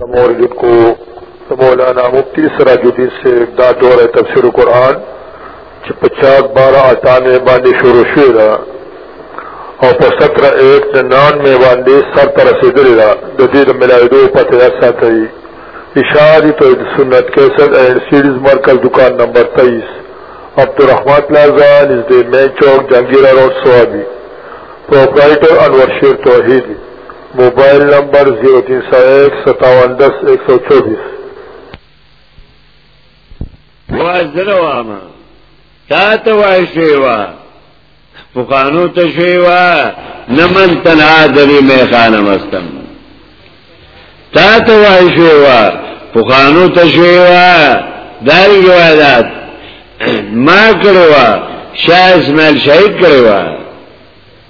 موردن کو مولانا مفتی سراج الدین سے دا دور تفسیر قرآن چې په چار بارہ اٹھانوے باندې شروع شوې ده او په سترہ ایک ننانوے باندې سر ته رسېدلې ده د دې د ملاویدو پته یاد ساتئ اشاری توحید سنت کیسټ اینڈ سیډیز مرکز دکان نمبر 23 عبدالرحمن پلازا نزد مین چوک جنگیرہ روڈ سوابی پروپرائٹر انور شیر توحیدی موبایل نمبر 03015710124 واز دلوا ما تا ته وای شیوا پخانو ته شیوا نمن تنها دلی میخانه مستم تا ته وای شیوا پخانو ته شیوا داری روایت ما کړوا شاه اسماعیل شهید کړوا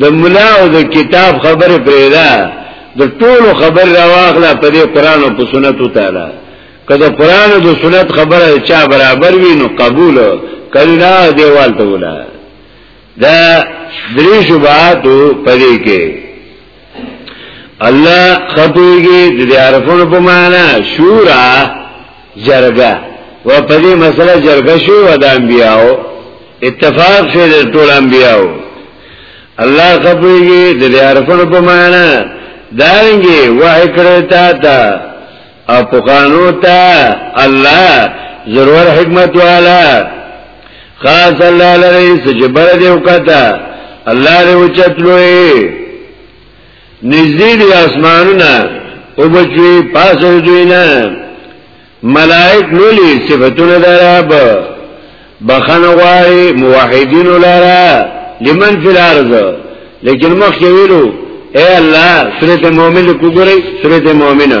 د ملا او د کتاب خبر پرېدا د ټولو خبر راواخله په دې قران او په سنت تعالی کله قران او د سنت خبره چا برابر وي نو قبول کله دیوال ته ولا دا درې شوباتو پدې کې الله خطوږي د عرفونو په معنا شورا جرګه و په دې مسله جرګه شو و د انبیاو اتفاق شو د ټول انبیاو الله خبرېږي د دې حرفونو په معنا دانګي وحی کړی تا ته او په قانون ته الله ضرور حکمت والا خاص الله لري سجبر دې وکتا الله دې اوچت لوی نږدې دی اسمانونه او بچوي پاسه دوی نه ملائک لولي صفاتونه دراب بخنه غواړي موحدین لاره لمن فی الارض لیکن مخ ویلو اے الله سورته مؤمن کو ګورئ سورته مؤمنه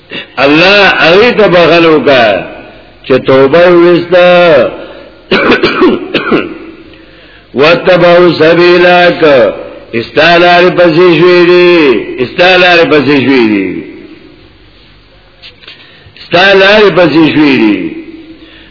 الله هغه ته بغل وکا چې توبه وستا وتبعوا سبيلك استالار پسې شوې دي استالار پسې شوې دي استالار پسې شوې دي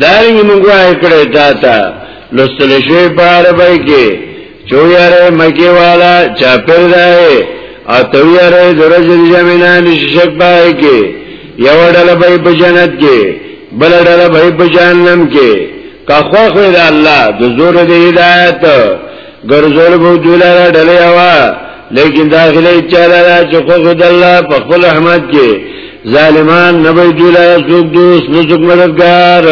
دارنګ موږ وایې کړې تا ته لوستل شوی په عربی کې چو یاره مکی والا چاپر دای او تو یاره درج دی جمینا نششک پای کې یو ډل به په جنت کې بل ډل به په جهنم کې کا خو خو د الله د زور دی هدایت ګرځول بو دولاره ډلې هوا لیکن داخله چاله را چې خو خد الله په خپل رحمت کې ظالمان نه وي دولاره څوک دوست نه څوک مددگار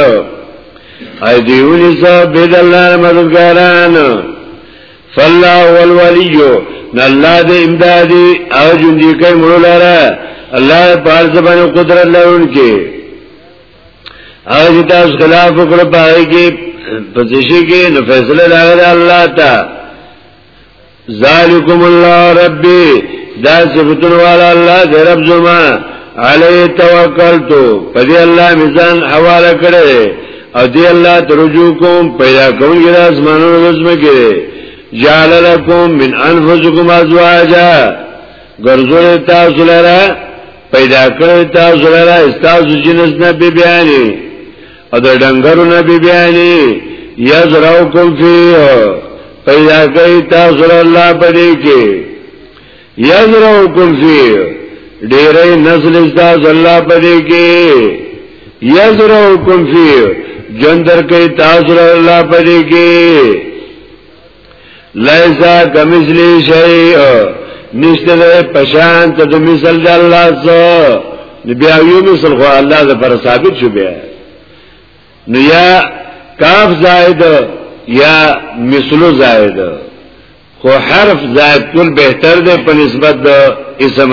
اي دیونی صاحب بيد الله مددگاران فالله والولي نه الله دې امدادي او جون دي کوي مړو لاره الله پارځ باندې قدرت لرونکي هغه تاسو خلاف وکړ پاره کې پزشي کې نو فیصله راغله الله تا ذالکم الله ربي دا صفتون والا الله دې رب زما علی توکلت په دې الله میزان حواله کړې او دې الله ترجو کوم پیدا کوم ګر اسمانو لزم کې جعل لكم من انفسكم ازواجا ګرځول تاسو لره پیدا کړی تاسو لرا استاسو جنس نه بی بیانی او د ډنګرو نه بی بیانی یزراو کم فی پیدا کړی تاسو لرا الله پدې کې یزراو کم فی ډیرې نسل استاسو الله پدې کې یزراو کم فی جندر کئی تاثر اللہ پدی کی لیسا کمثلی شیء نشته ده پشان ته د مثال د الله سره بیا یو مثال خو الله د پر ثابت شو بیا نو یا کاف زائد یا مثلو زائد خو حرف زائد کل بهتر ده په نسبت د اسم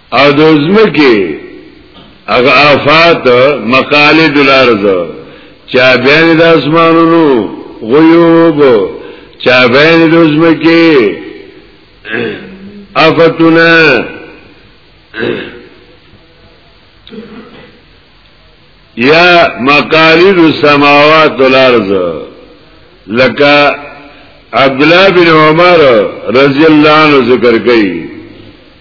او د ځمکې هغه آفات مقالد الارض چا بیان د اسمانونو غیوب چا بیان د ځمکې آفتونه یا مقالد السماوات والارض لکه عبد الله بن عمر رضی الله عنه ذکر کړي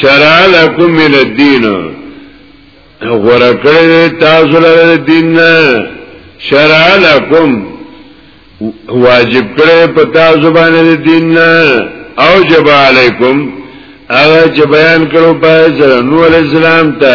شرع لکم من الدین غره کړی تاسو لپاره دین نه شرع لکم واجب کړی په تاسو باندې دین نه او جب علیکم هغه چې بیان کړو په سره نو اسلام ته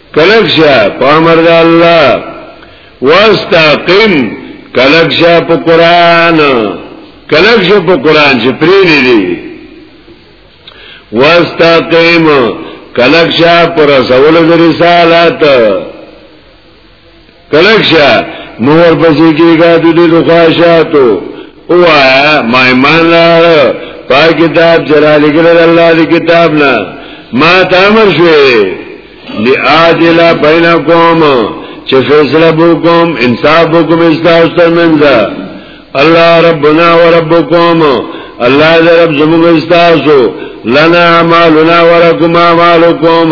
کلک شا په امر د الله واستقم کلک شا په قران کلک شا په قران چې پرې نه دی واستقم کلک شا پر رسول د رسالت کلک شا نور پسی کی گا تو دی دخواشاتو او آیا ما ایمان لار پا کتاب چرا لگرد اللہ دی کتاب نا ما تامر شوی لی آتلا بینا کوم چه فیصله بو کوم انصاف بو کوم استاستر منزا الله ربنا و ربکم الله دې رب زموږ استاسو لنا اعمالنا ولکم اعمالکم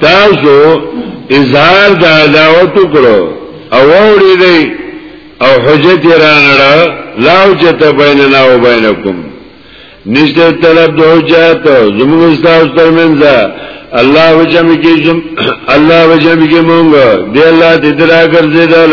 تاسو اظهار د عداوت وکړو او وړي دی او حجت رانړه لاو چې ته بیننا او بینکم نشته طلب د حجت زموږ استاد ترمنځ الله وجم کې زم الله وجم کې مونږ دی الله دې درا ګرځیدل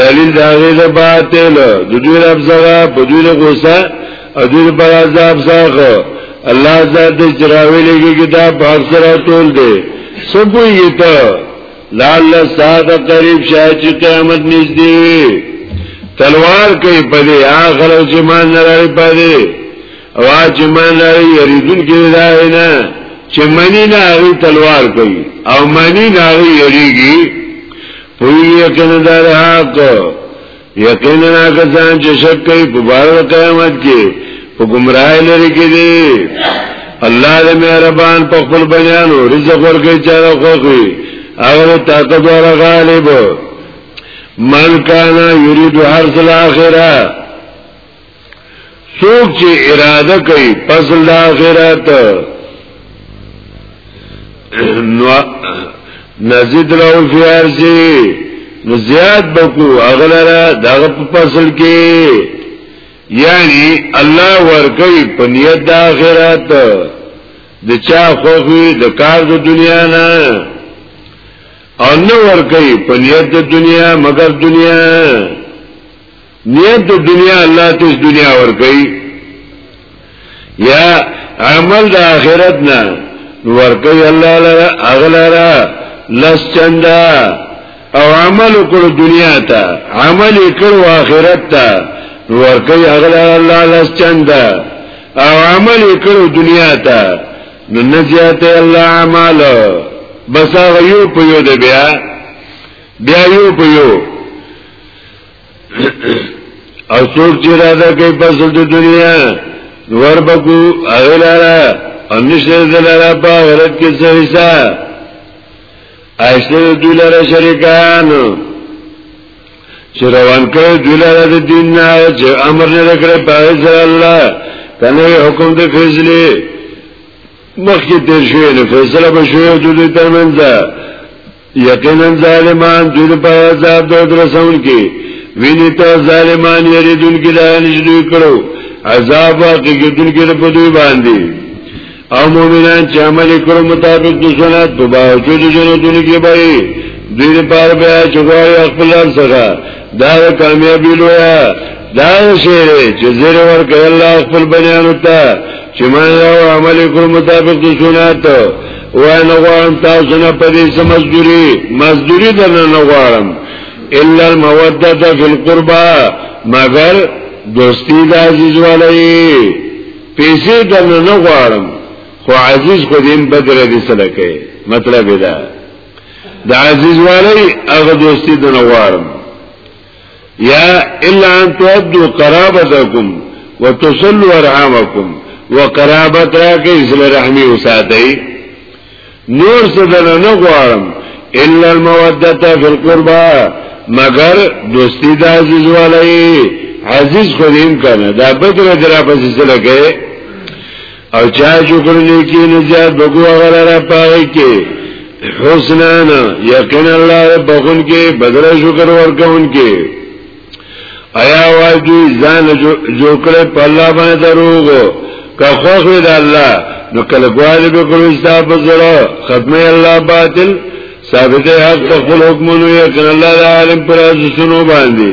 دلیل دا غي د باطل د دوی رب زغه په دوی د غوسه او دوی پر عذاب زغه الله ذات چراویلږي کتاب باغ سره تول دی سبوی ته لعل ساعت قریب شای چې قیامت نږدې وي تلوار کوي په دې اخر او چې مان نه لري په دې او چې مان لري یریدون کې دا نه چې منی نه هغه تلوار کوي او منی نه هغه یریږي وی یقین دار حق یقین نا کسان چې شک کوي په بار قیامت کې په گمراه لري کې دي الله دې مهربان په خپل بیانو رزق ورکړي چې خوخي هغه طاقت ور غالب من کان یرید حرث الاخره څوک چې اراده کوي فضل د آخرت نو نزيد له فيار سي زیاد بکو اغلرا دغه په فصل کې یعنی الله ورکی په نیت د آخرت د چا خوخوی د کار د دنیا نه او نه ورکی په نیت د دنیا مگر دنیا نیت د دنیا الله ته دنیا ورکړي یا عمل د آخرت نه ورکړي الله لرا اغلرا لس چندا او عمل وکړو دنیا ته عمل وکړو آخرت ته ورکړي اغلرا الله لس چندا او عمل وکړو دنیا ته نو نزیات الله اعمال بس هغه یو په یو دی بیا بیا یو په یو او څوک چې را ده کوي پس د دنیا نور بکو هغه لاره او نشته د لاره په آخرت کې څه حصہ ایسته د دوی لاره شریکان چې روان کړي دوی لاره د دین نه چې امر نه کړی په ځای الله کنه حکم د فیصله مخکې تیر شوی نو فیصله به شوی د دوی ترمنځ یقینا ظالمان دوی په عذاب د درسون کې ویني ته ظالمان یریدون کې دانش دوی کړو عذاب واقع کېدون کې په دوی باندې او مؤمنان چې عمل کړو مطابق د سنت په باوجود جنتونو کې به دوی لپاره بیا چغوي خپل سره دا کامیابی لویا دا شعر چې زیر ورکړ الله خپل بنیانو ته چې ما یو عمل کړو مطابق د سنت و نه غواړم تاسو نه پدې سمزدوري مزدوري درنه نه غواړم الا الموده فی القربا مگر دوستی د عزیز ولای پیسې درنه نه غواړم خو عزیز خو دې بدر دې سره کوي مطلب دا د عزیز والی هغه دوستی د نوارم یا الا ان تؤدوا قرابتکم وتصلوا ارحامکم وقرابت راکې اسل رحمی وساتئ نور څه دنه نه غواړم الا الموده فی القربا مگر دوستی د عزیز والی عزیز خو دیم کنه دا بدر درا پسې سره کې او چا شکر نیکی نو زیاد بکو اغلا را پاگی که حسنانا یقین اللہ بخون که بدر شکر ورکون که ایا وای دوی ځان جوړ کړ په الله باندې دروغ که خوښ وي د الله نو کله ګواله به کړو استا په زړه ختمه الله باطل ثابت حق خپل حکمونو یې کړل الله عالم پر اسونو باندې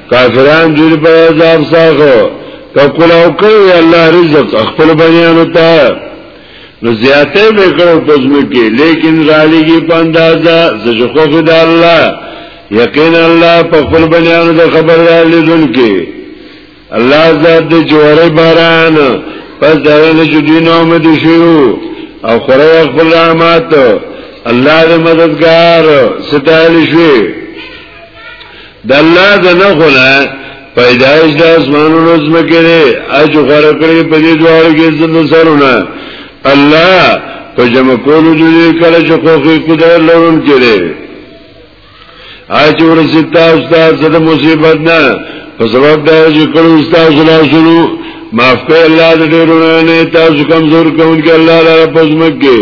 کافران جوړ په عذاب ساغو ککل او کوي الله رزق خپل بنیانو ته نو زیاته وکړو پزمو کې لیکن غالیږي په اندازا زجخو خد الله یقین الله په خپل بنیانو د خبر را لیدل کې الله ذات د جوړې باران پس دغه چې دین امید شو او خره خپل رحمت الله دې مددگار ستایل شي د الله د نخونه پیدایش د اسمانونو زمکه دی اج غره کړی په دې دوار کې زنده سرونه الله په جمع کولو دې کله چې خوخي قدرت لرون کړي اج ورسې تاسو ته زده مصیبت نه په سبب دا چې کړو تاسو لا شنو معاف کړئ الله دې ډېرونه نه تاسو کمزور کوونکی الله لپاره پزمکه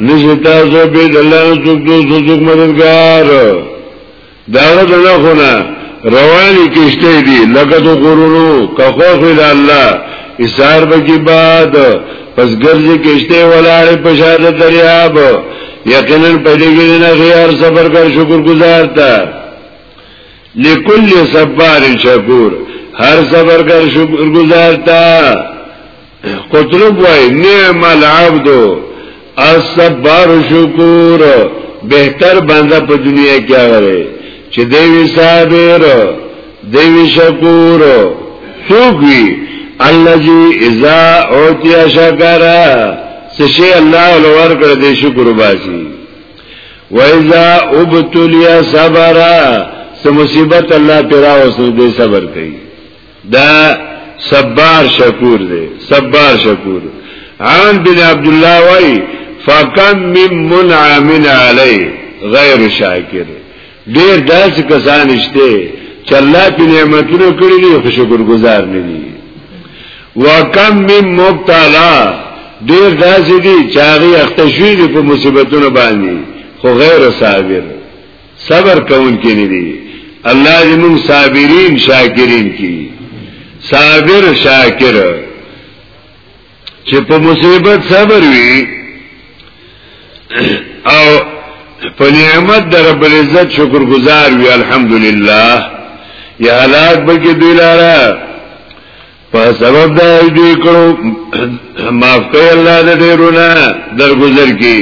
نشتا زو بید اللہ سکتو سوزک مددگار داغه دنه خونه رواني کشته دي لکه دو غرونو کخوف د الله اسار بکی باد پس ګرځي کشته ولاړې په شاده دریاب یقینا پدې کې نه غیار صبر کر شکر گزار تا لکل صبر شکور هر صبر کر شکر گزار تا قطرب وای نعم العبد الصبر شکور بهتر بنده په دنیا کې راغی چې دیوی صابر دیوی شکور څوک وی الذي اذا اوتی شکر سشي الله ولور کړ دې شکر باسي واذا ابتلي صبر سم مصیبت الله پیرا وسو دې صبر کوي دا صبار شکور دی صبار شکور عام بن عبد الله وای فکم من منعم علی غیر شاکر ډیر داسې کسان شته چې الله په نعمتونو کړی دی خو شکر گزار نه دي وکم من مبتلا ډیر داسې دي چې هغه اخته شوی دی په مصیبتونو باندې خو غیر صابر صبر کون کې نه دي الله دې موږ صابرین شاکرین کی صابر شاکر چې په مصیبت صبر وي او په نعمت در رب العزت شکر گزار وي الحمدلله یا حالات بلکې دوی لاره په سبب دا دوی کړو معاف کوي الله د ډیرونه درگذر کی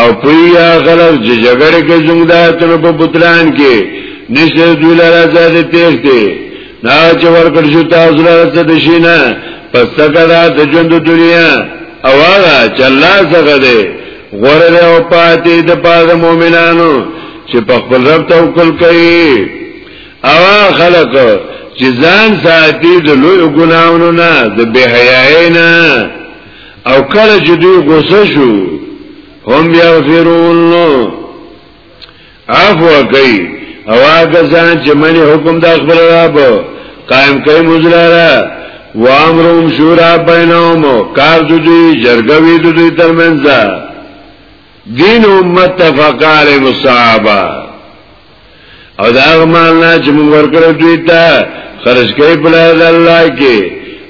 او پویا غلط چې جګړه کې زموږ د اتنو په بوتلان کې نشه دوی لاره ځای تیښته نا چې ورکړ شو تاسو لاره څه د شینه پس کدا د ژوند دنیا او هغه چې الله څنګه دی غره او پاتې د پاره مؤمنانو چې په خپل رب توکل کوي او خلق چې ځان ساتي د لوی ګناونو نه د بے حیاي نه او کله چې دوی غوسه شو هم یغفرون عفو کوي او هغه ځان چې منی حکم د خپل رب قائم کوي مزلاره و امرهم شورا بینهم کار دوی جرګوي دوی ترمنځ دین امت تفقار مصابه او دا هغه مال نه چې موږ ورکړو دوی ته خرج کوي په لار الله کې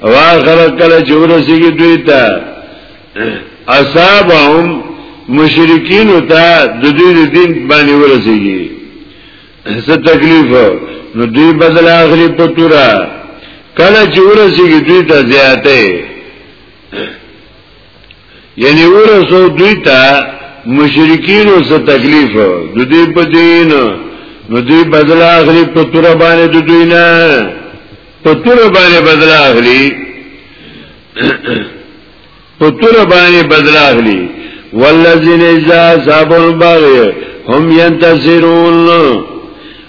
او خلک کله چې ورسیږي دوی ته اصحابهم مشرکین ته د دوی د دین باندې ورسیږي څه تکلیف نو دوی بدل اخري په تورا کله چې ورسیږي دوی ته زیاته یعنی ورسو دوی ته مشرکینو څه تکلیف د دې په دین نو دوی بدل اخلي په تور باندې د دوی نه په تور باندې بدل اخلي په تور باندې بدل اخلي والذین اذا صابوا البغي هم ينتصرون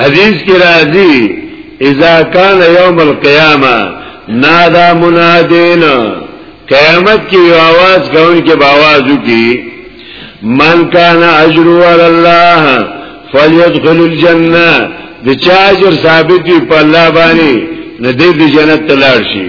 حدیث کی راضی اذا کان یوم القیامه نادا منادین قیامت کی یو آواز کون کی باوازو کی من کان اجرو علی اللہ فلیدخل الجنہ د چا اجر ثابت وي په الله باندې نه د جنت تلار شي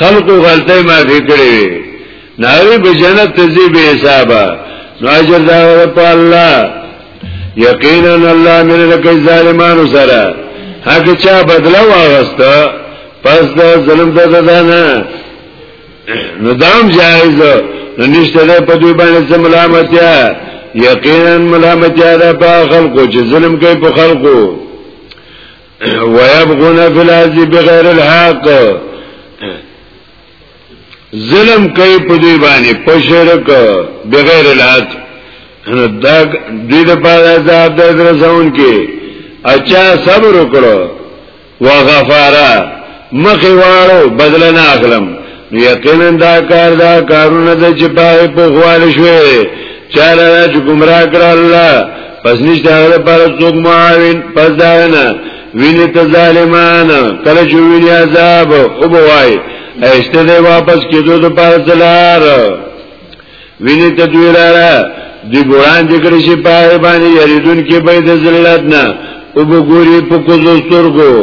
خلقو غلطه ما فکرې وي ناوی به جنت تزي به حسابا نو اجر دا ور په الله یقینا الله من لکه ظالمانو سره هغه چا بدلا واغسته پس دا ظلم ته ده نه نو دام جایز نو نشته ده په دوی باندې څه ملامتیا یقینا ملامتیا ده په خلقو چې ظلم کوي په خلقو ويبغون في الارض بغير الحق ظلم کوي په دې باندې په شرک بغیر الحق دا دې د پاره عذاب د رسون کې اچھا صبر وکړو وغفارا مخې واړو بدل نه اخلم یقینا دا کار دا کارونه د چې پای په غوال شوې چاله چې گمراه کړ الله پس نشته هغه پر څوک معاون پس دا نه ویني ته ظالمان کله چې ویني عذاب او بوای ایسته دی واپس کېدو د پاره دلار ویني ته دوی لاره دی ګوران ذکر شي پای باندې یریدون کې به د ذلت نه او بګوري په کوزو سترګو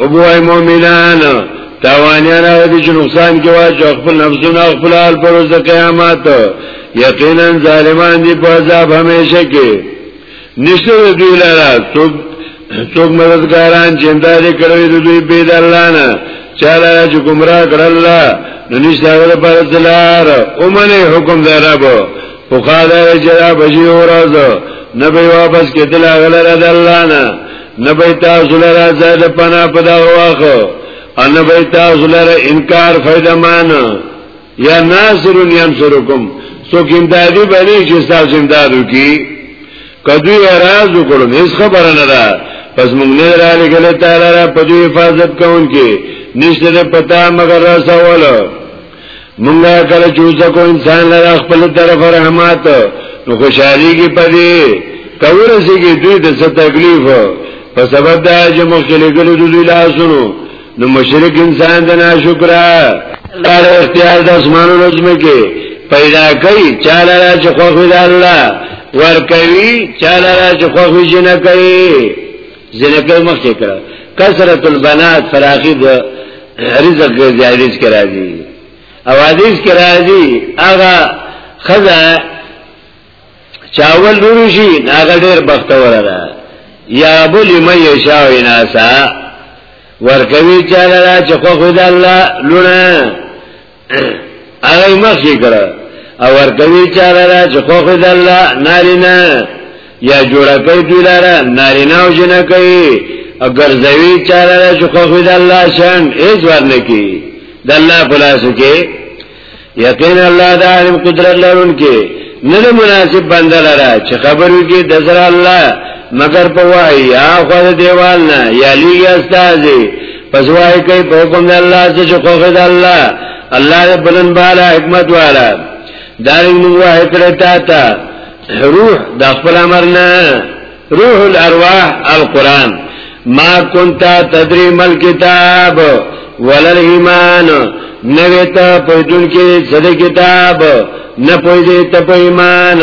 وګوای مؤمنان تاوانیان هغه دي چې نقصان کې واچو خپل نفسونه خپل حال پر ورځ قیامت یقینا ظالمان دي په عذاب همیشه کې نشته دوی لاره څوک څوک مددګاران چې اندازې کړوي دوی به د الله نه چاله چې گمراه کړل الله نو نشته هغه پر ځلار اومنه حکم دی رب او قال جرا بجي اورز نبي واپس کېدل هغه لره د الله نه نه به تاسو لره زاد پنا په دا واخه ان به تاسو لره انکار فائدہ مان یا ناصرون ينصرکم سو کوم دادی باندې چې تاسو امداد وکي کدی راز وکړو هیڅ خبره نه ده پس موږ نه را لګل تعالی را په دې حفاظت کوونکې نشته پتا مگر رسول مونږه کله چوزه کو انسان لره خپل طرف رحمت نو خوشحالی کی پدی تورسی کی دوی دس تکلیف په سبب دا چې مخکلی گلو دوی لاسونو نو مشرک انسان د ناشکرا لاره اختیار د اسمانو نظمه کې پیدا کوي چاله را چې خوخ د الله ور کوي چاله را چې خوخ جنہ کوي زنکه مخکې کړه کثرت البنات فراخي د رزق ګرځي حدیث کې راځي او حدیث کې راځي هغه خزا چاول لوري شي هغه ډېر بختور ده یا بل مې یشاو اناسا ورکوي چاله چې خو خدای الله لونه هغه مخې کړه او ورکوي چاره را چې خو خو د الله نارینه یا جوړه کوي دوی لاره نارینه او جنه کوي او ګرځوي چاره را چې خو خو د الله شان هیڅ ورنه کوي د الله په لاس کې یقین الله د عالم قدرت لرونکي نه مناسب بنده لره چې خبرو کې د زړه الله مگر په وایي یا خو دیوال نه یا لیګ استاذي پس وای کوي په حکم د الله چې چوکه د الله الله دې بلن بالا حکمت والا دارین موږ وای کړه تا ته روح د خپل امر نه روح الارواح القران ما كنت تدري مل کتاب ولا الايمان نویتا پویدون کې صد کتاب نه پویدې ته په ایمان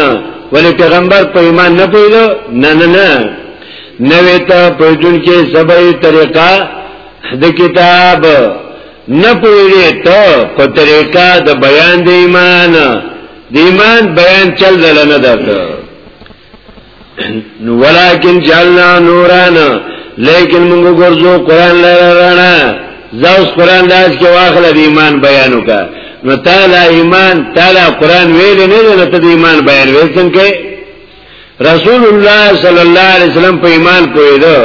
ولی پیغمبر په ایمان نه پویدو نه نه نه نوې ته پېټون کې سبې طریقه د کتاب نه پوهې ته په طریقه د بیان د ایمان د ایمان بیان چل دل نه درته نو ولکن جعلنا نوران لیکن موږ ګرځو قران لاره رانا زوس قران لاس کې واخله د ایمان بیان وکړه نو تعالی ایمان تعالی قران ویل نه نه ته د ایمان بیان وې څنګه رسول الله صلی الله علیه وسلم په ایمان پوهیدو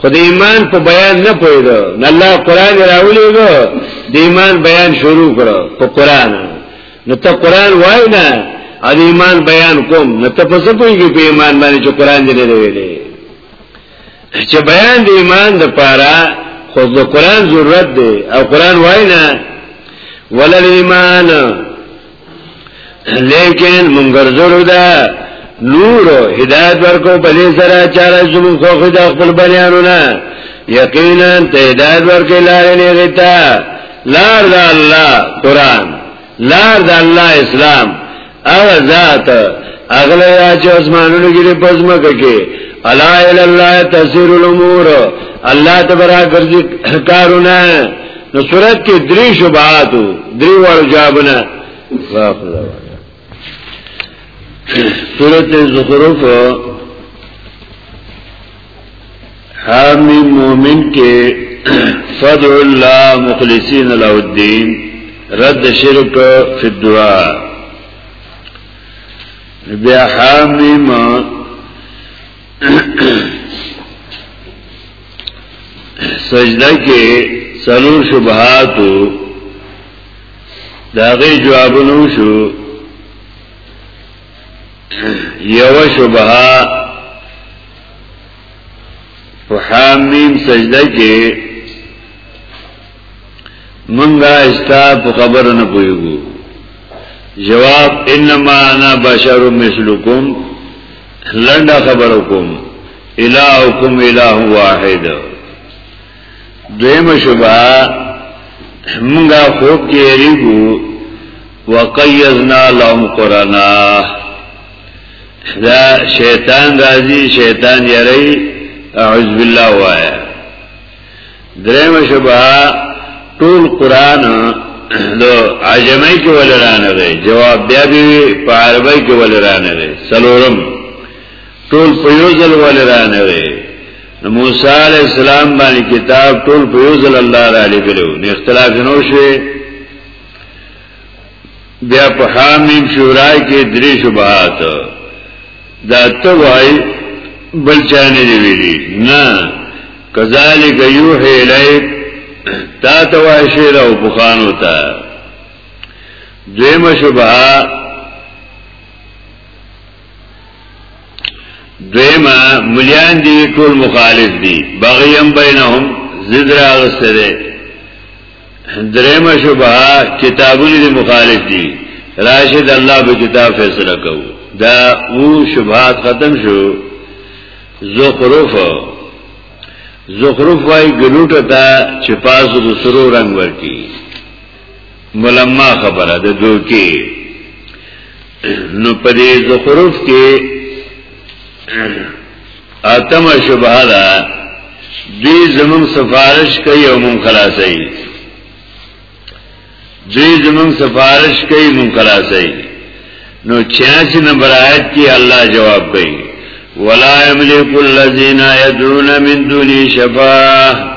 خو د ایمان په بیان نه پوهیدو نه الله قران راولېګو د ایمان بیان شروع کړو په قران نو ته قران وای نه ا د ایمان بیان کوم نو ته په څه پوهیږي په ایمان باندې چې قران دې نه ویلې چې بیان د ایمان د پاره خو د قران ضرورت دی او قران وای نه ولل ایمان لیکن منګرزرو دا نور هدایت ورکو په دې سره چاره زمون خو خدا خپل بیانو نه یقینا ته هدایت ورکې لارې نه غتا لار د الله قران لار د الله اسلام او ذات اغله یا چې اسمانونو کې پزما کوي الا الا الله تسير الامور الله تبارک ګرځي کارونه نو صورت کې درې شبهات درې وړ جوابونه صورت زخرف حامی مومن کې فدع الله مخلصین له الدين رد شرک فی الدعاء بیا حامی مومن سجده کې څلور شبهات دا غي جوابونه شو یو شبهه په حامیم سجده کې منګا استا په خبرو نه پويګو جواب انما انا بشر مثلکم لنډه خبرو کوم الہکم الہ واحد دویم شبا منګا خوب کې ریګو وقیزنا لهم قرانا دا شیطان راځي شیطان یری اعوذ بالله وایا دریم شبا ټول قران د عجمه کې ولرانه دی جواب بیا به په عربی کې ولرانه دی سلورم ټول په یو ځل ولرانه دی موسی علی السلام باندې کتاب ټول په یو ځل الله را لګلو نه اختلاف نه شوی بیا په حامیم شورای کې درې شبهات دا ته وای بل چا نه دی ویلي نه کذالک یوحی الیک تا ته وای شی راو بخانو ته دویمه شبهه دویما ملیان دی ټول مخالف دی بغیم بینهم زد را غسته دی درم شبه کتابونی دی مخالف دی راشد الله به کتاب فیصله کو دا او شبهات ختم شو زخرف زخرف وای ګلوټه تا چې پاسو د سرو رنگ ورکی ملما خبره ده دوکي نو په دې زخرف کې اتم شبهه ده دې زمون سفارش کوي او مون خلاصي دې زمون سفارش کوي مون خلاصي نو 86 نمبر آیت کې الله جواب کوي ولا يملك الذين يدعون من دون شفاعه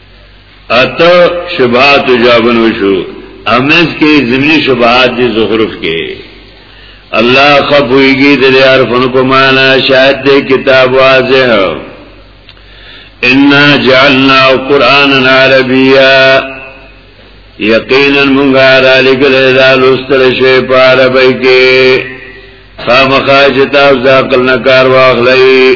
اته شبهات جوابن وشو امیز کې زمینی شبهات دي زخرف کې الله خپويږي د عرفن په معنا شاهد دې کتاب واضح ان جعلنا قرانا عربيا یقینا مونږه را لګل دا لوستل شي په عربی کې خامخا چې تاسو ځکل نه کار واخلئ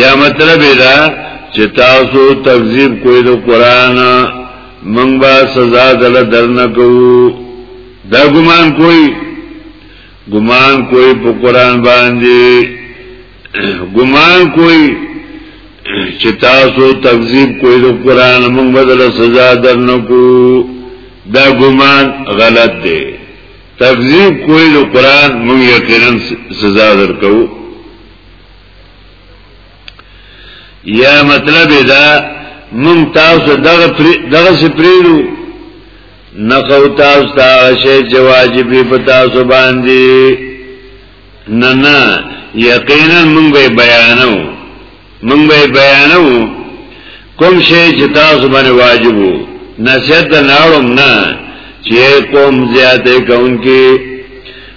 یا مطلب دا چې تاسو تکذیب کوئ د قران موږ به سزا دل درنه کوو دا ګمان کوئ ګمان کوئ په قران باندې ګمان کوئ چې تاسو تکذیب کوئ د قران موږ به دل سزا درنه کوو دا ګمان غلط دی تکذیب کوئ د قران موږ یقینا سزا درکوو یا مطلب دا مونږ تاسو دغه دغه سپریرو نخو تاسو ته شی چې واجب په تاسو باندې نه نه یقینا مونږ به بیانو مونږ به بیانو کوم شی چې تاسو باندې واجب وو نصیحت نه اړم نه چې قوم زیاته کوونکی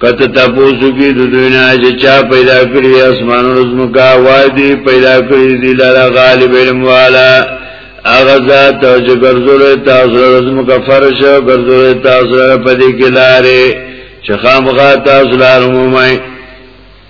کته تاسو کې د دوی نه چې چا پیدا کړی اسمان او زمکا وادي پیدا کړی دی لاره غالب علم والا اغه ذات او چې ګرځول تاسو رزم کا فرش او ګرځول تاسو په دې کې لارې چې خامغا تاسو لار مومای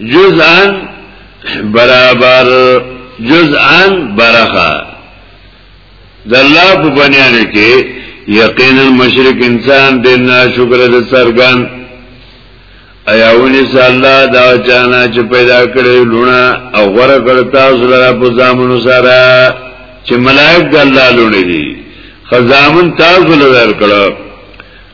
جزءان برابر جزءان برخه د الله په بنیانه کې یقینا مشرک انسان د ناشکر د سرګان ایاونی صلی الله دا چانا چې پیدا کړی لونه او غره کړ تاسو لپاره په ځامنو سره چې ملائک د الله لونه دي خزامن تاسو لپاره کړو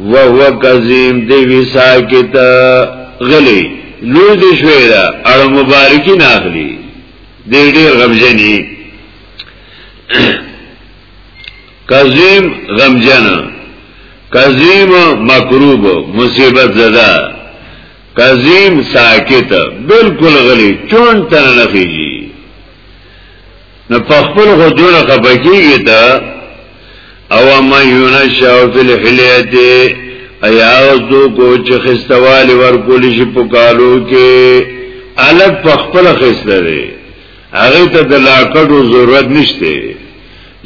وهو کظیم دی وی ساکت غلی لوی دی شوی دا اړه مبارکی ناخلی دی ډیر غمجنی کظیم غمجن کظیم مکروب مصیبت زده کظیم ساکت بالکل غلی چون تنه نخیجی نو په خپل غوډونه خپکیږي ته او ما یونشاو فی الحلیت ایا ذو کو چې خستوالی ورکول شي په کالو کې الګ په خپل خسته دی هغه ته د لاکټو ضرورت نشته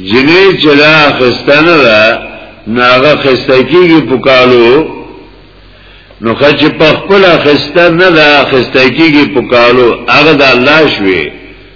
جنې چې دا خستانه ده ناغه خسته کیږي په کالو نو خچ په خپل خسته نه ده خسته کیږي په کالو هغه د الله شوي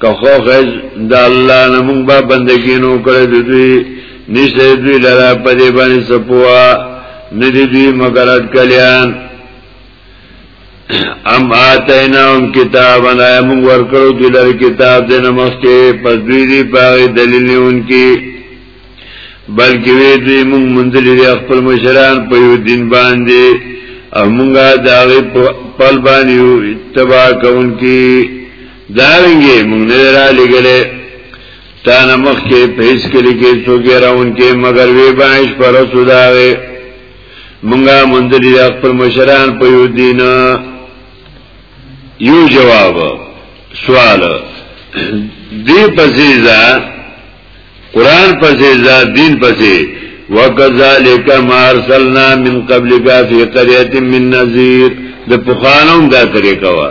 که خو غیز د الله نه موږ به بندګی نو کړی د دوی نشته دوی لرا په دې باندې سپوا نه دي دوی مگر اټکلیان ام آتیناهم کتابا ایمون ورکړو دوی لر کتاب دې نمخ کې پس دوی دی پاغی دلیل نیونکی بلکې وی دوی مونږ منځلې دی خپل مشران په یو دین باندې او مونږه دا غي په پل باندې یو اتباع کوونکی دارنګه موږ نه را لګلې تا نمخ کې پیس کلی کې څوګ راون کې مگر وی باش پر سوداوي مونږه مندلې خپل مشران په یو دین یو جواب سوال دی پسیزا قران پسیزا دین پسې وکذالک ما ارسلنا من قبلک فی قريه من نذیر د پخانوم دا طریقه وا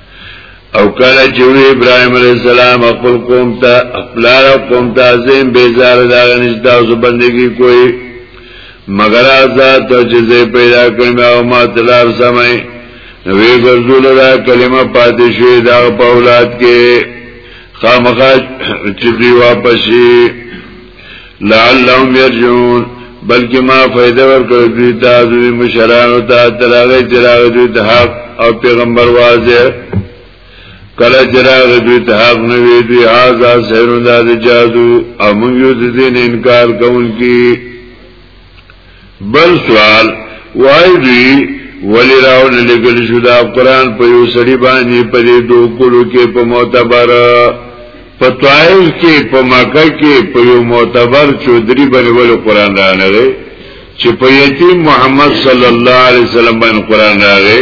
او کله چې وی ابراهيم عليه السلام خپل قوم ته خپل قوم ته زم بیزار دا نشدا اوس بندگی کوي مگر آزاد ته چې پیدا کړم او ما تلار سمای وی ګرځول را کلمه پاتې شوې دا په اولاد کې خامخا چې دی واپس شي لعلهم يرجعون بلکې ما فائدہ ورکړ دوی ته دوی مشرانو ته ترغه چراغ دوی ته حق او پیغمبر واځه کله چراغ دوی ته حق نه وی دوی هاذا سحر دا جادو او موږ دې انکار کوونکی بل سوال وای دوی ولی راو نه لګل شو دا قران په یو سړی باندې په دې دوه کولو کې په معتبر په طائف کې په مکه کې په یو معتبر چودري باندې ول قران را نه دی چې په یتیم محمد صلی الله علیه وسلم باندې قران راغی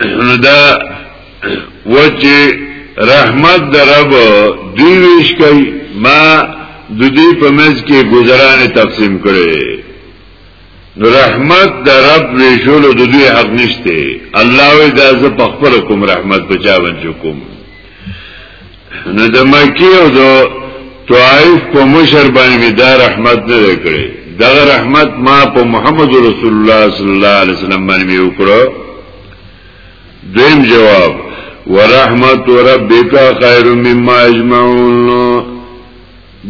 نو دا وجه رحمت در رب دوی ویش کئی ما دو دی په مز کې گزران تقسیم کړي نو رحمت در رب ویشولو دو دوی حق نشته الله وی دا زه په خپل کوم رحمت بچا باندې کوم نو د مکی او د طائف په مشر باندې دا رحمت نه کړی دا رحمت ما په محمد رسول الله صلی الله علیه وسلم باندې وکړو دیم جواب ورحمت ربک خیر مما اجمعون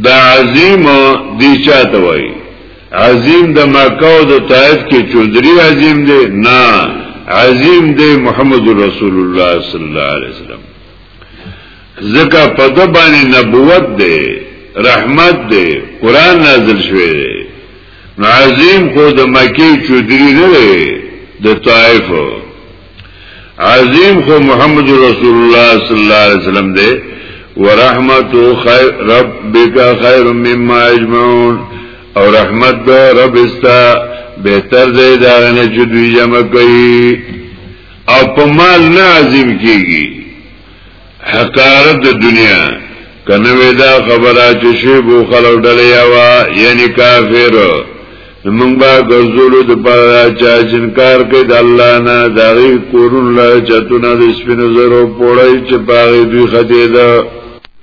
دا عظیم دی چاته وای عظیم د مکه او د طائف کې چودري عظیم دی نه عظیم دی محمد رسول الله صلی الله علیه وسلم زکه په د باندې نبوت دی رحمت دی قران نازل شوی دی نو عظیم خو د مکی چودری نه دی د طائف عظیم خو محمد رسول الله صلی الله علیه وسلم دی ورحمت خیر ربک خیر مما اجمعون او رحمت د رب استا بهتر دی دا نه چې دوی جمع کوي او په مال نه عظیم کیږي حقارت د دنیا کنه ودا خبره چې شی بو خلو ډلې وا یعنی کافر موږ به ګرځولو د پاره چا جنکار کوي د الله نه دغه کورونه چتونه د سپینو زرو پوړای چې پاره دوی خدای ده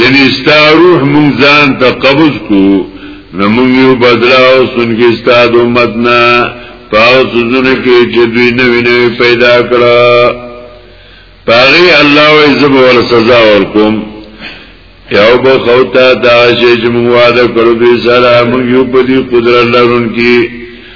یعنی ستا روح مونږ ځان ته قبض کو نو مونږ یو بدلا او سنګي ستا د امت نه پاو سوزونه کې چې دوی نوې نوې پیدا کړه پاغي الله او عزب ول سزا ورکوم یو به خوتا دا چې موږ وعده کړو به سلام یو په دې قدرت لرونکي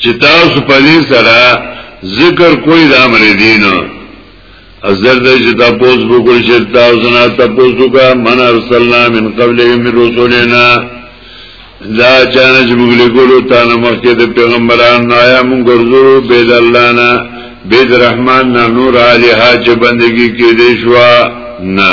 چې تاسو په دې سره ذکر کوی د امر دین ازر دې چې تاسو وګورئ چې تاسو نه تاسو کا من ارسلنا من قبل من رسولنا دا چانه چې موږ لګولو تا نه مخکې د پیغمبران نه آیا موږ ګرځو بيد الله نه بيد رحمان نه نور علی حاج بندگی کې دې شو نه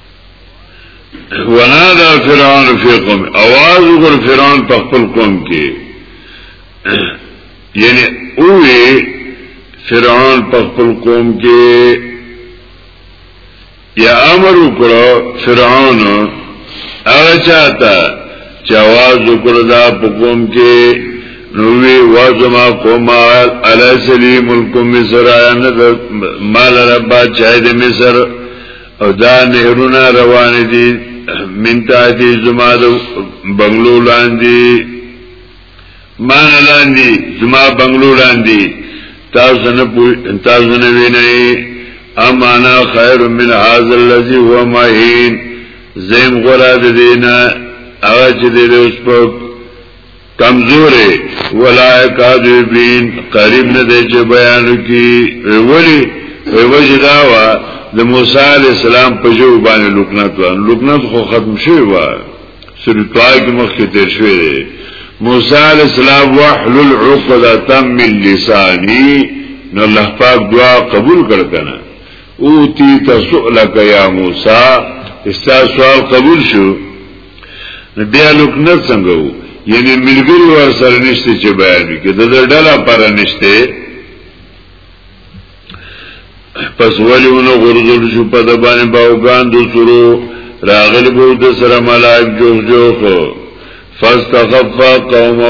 ونادا فرعون فی قوم اواز وګر فرعون په خپل قوم کې یعنی اوه فرعون په خپل قوم کې یا امر وکړو فرعون هغه چاته چې اواز وکړ دا په قوم کې نووی وازما کومال علی سلیم الکم مصر آیان مال ربا چای دی مصر او دا نهرونه روان دي من تاتی زما د بنگلو لاندې مان لاندې زما بنگلو لاندې تاسو نه تاسو نه وینئ امانا خیر من هاذا الذی هو مهین زم غره د دینه هغه چې د اوس په کمزورې ولای کاذبین قریب نه دی چې بیان کی ولی وی وجه دا وا د موسی علی السلام په جو باندې لوکنات و لوکنات خو ختم شوی و سورۃ طه کې مخکې تیر شوی دی موسی علی السلام وحلل عقدة من لسانی نو الله پاک دعا قبول کړ کنه او تی تسؤلک یا موسی استا سوال قبول شو نو بیا لوک نه څنګه وو یعنی ملګری ور سره نشته چې بیان وکړي د ډله پر نشته پس ولیونو غرزول شو په د باندې باوګان د سرو راغل بو د سره ملائک جوخ جوخ فاستخفا قومه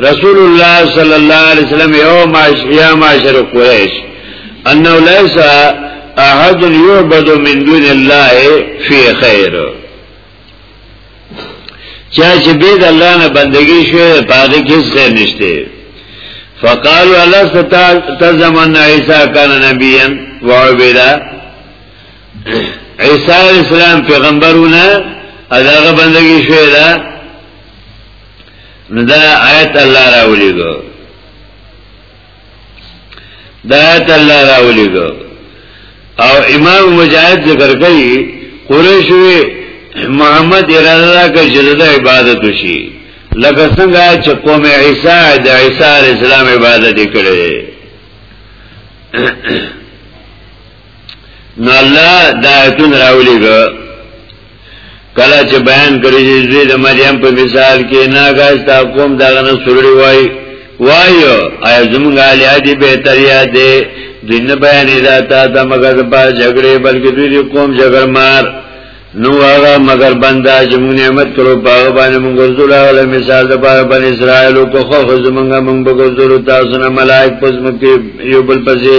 رسول الله صلی الله علیه وسلم یو معاش یا معاشر قریش انه ليس احد يعبد من دون الله في خير چا چې به د الله نه بندگی شوی پاره کې څه نشته فقالوا الا تزمن عيسى كان نبيا وعبدا عيسى السلام پیغمبرونه اداغه بندگی شوی دا نو دا آیت الله راولی گو دا آیت الله راولی گو او امام مجاہد ذکر کئی قریشوی محمد ارادا که جلد عبادتو شی لکه څنګه چې قوم عیسی د عیسی اسلام عبادت کړي نو الله دا ایتون راولی گو کلا چه بیان کری چه زوی دا مریم پا مثال که ناگاش تا قوم داغنا سرڑی وائی وایو آیا زمونږ الیا دی بهتریا دی دین بیانې دا تا ته مگر په جګړه بلکې دوی دی قوم جګړ مار نو هغه مگر بندا چې موږ نعمت کړو په هغه باندې موږ ګرځول هغه مثال د بار بن اسرائیل کو خو زمونږه موږ به ګرځول تاسو نه ملائک پس مکه یو بل پسې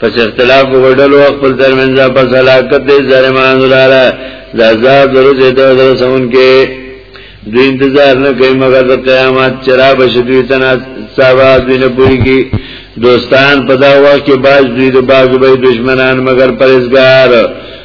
پس اختلاف وګړلو خپل ترمنځ په صلاحت دې ظالمان ولاله د عذاب درځه ته درسون کې دوی انتظار نه کوي مګر د قیامت چرا بشدوی تنا سبا دوی نه پوری کی دوستان په دا وخت کې باز دوی د باز به دشمنان مګر پرېزګار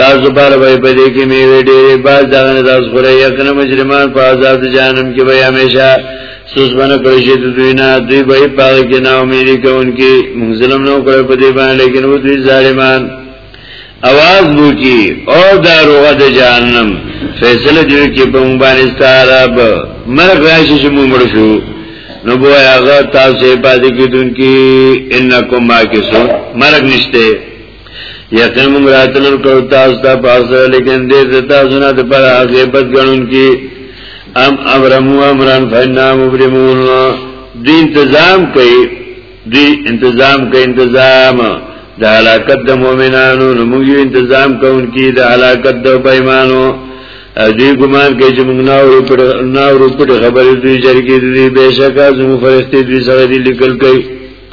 تاسو بار وای په دې کې میوه ډېرې باز دغه نه تاسو غره یقینا مجرمان په عذاب جهنم کې به همیشه سوس باندې کړی شي دوی نه دوی به پاره کې نا امیدي کوونکې موږ ظلم نه کړو په دې باندې لیکن و دوی ظالمان اواز وو کی او داروغه د جهنم فیصله دی کې په موږ باندې ستارب مرګ راشي چې موږ مړ شو نو بو هغه تاسو پاتې کیدونکې انکم ما کې سو مرګ نشته یقین مونږ راتلل کو تاسو ته پاسه لیکن دې تاسو نه د پر غیبت غنون کی ام امرمو امران فینا مبرمون دې انتظام کوي دې انتظام کوي انتظام د علاقت د مؤمنانو نو موږ انتظام کوونکی د علاقت د پیمانو دې ګمان کوي چې موږ نه ورو پر نه ورو پر خبرې دوی جرګې دي بهشکه زموږ فرښتې دوی سره دي لیکل کوي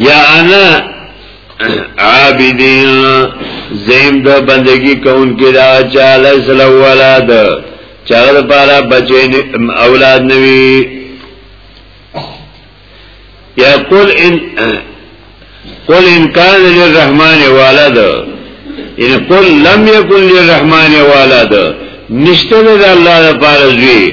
یا انا عابدین زیم د بندگی کون کې دا چاله اسلو ولاد چاغه لپاره بچی اولاد نوی یا قل ان قل ان کان للرحمن ولد ان قل لم یکن للرحمن ولد نشته د الله لپاره زوی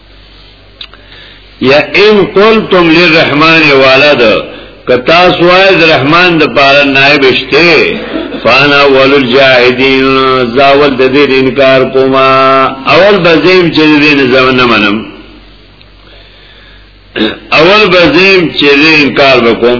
یا ان قلتم للرحمن والد کتا سوای د رحمان د پاره نائب شته فانا ول الجاهدین زاول د دې انکار کوما اول بزیم چې دې نه ځو نه منم اول بزیم چې انکار وکوم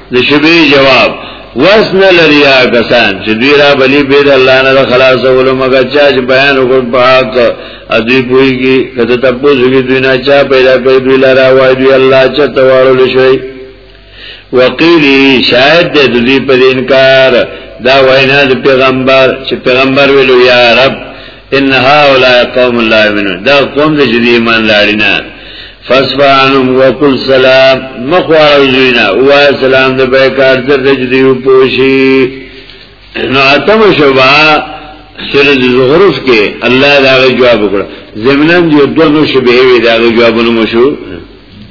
د شبې جواب وزن لري کسان چې دوی را بلی بيد الله نه خلاص ولو مګر چا چې بیان وکړ په حق ادوی پوي کی کته تاسو کې دوی نه چا پیدا کړی دوی لاره وای دوی الله چې تواړو لشي وقيلي شاید د دوی په انکار دا وینا د پیغمبر چې پیغمبر ویلو یا رب ان هؤلاء قوم لا يؤمنون دا قوم د جدي ایمان لري نه فسبحانهم وقل سلام مخوار زوینا او سلام د بیکار تر د جدي پوشي نو اتم شوبا سورۃ زخرف کې الله دا جواب وکړ زمنن یو دوه شبهه دا جوابونه مو شو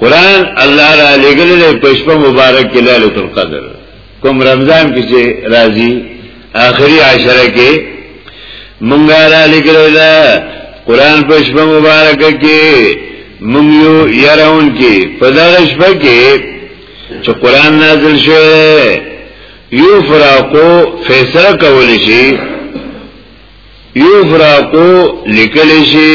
قران الله را لګل له پښپا مبارک کې ليله القدر کوم رمضان کې چې راځي آخري عشره کې مونږ را لګل له قران پښپا مبارک کې مونږ یو يرون کې په دغه شپه کې چې قران نازل شوی یو فراقو فیصله کول شي یو فراقو لیکل شي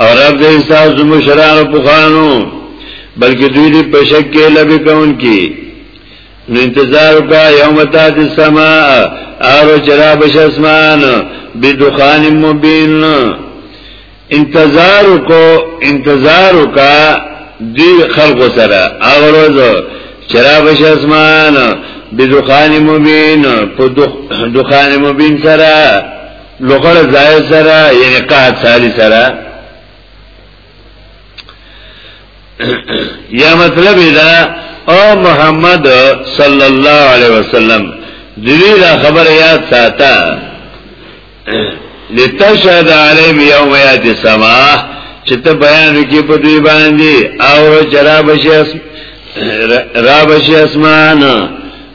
او رب دې تاسو مشرانو په خانو بلکې دوی دې په شک کې لبي کون کې نو انتظار کا یوم تات السما ارو چرا بش اسمان بدخان مبین انتظار کو انتظار کا دی خلق سره اغروز چرا بش اسمان بدخان مبین په دخان مبین سره لغړ ځای سره یعنی قاعد سالی سره یا مطلب دا او محمد صلی الله علیه وسلم دوی دا خبر یاد ساته لتشهد علیم یوم یات سما چې ته بیان کې په دوی باندې او چرابشی را بشی اسمان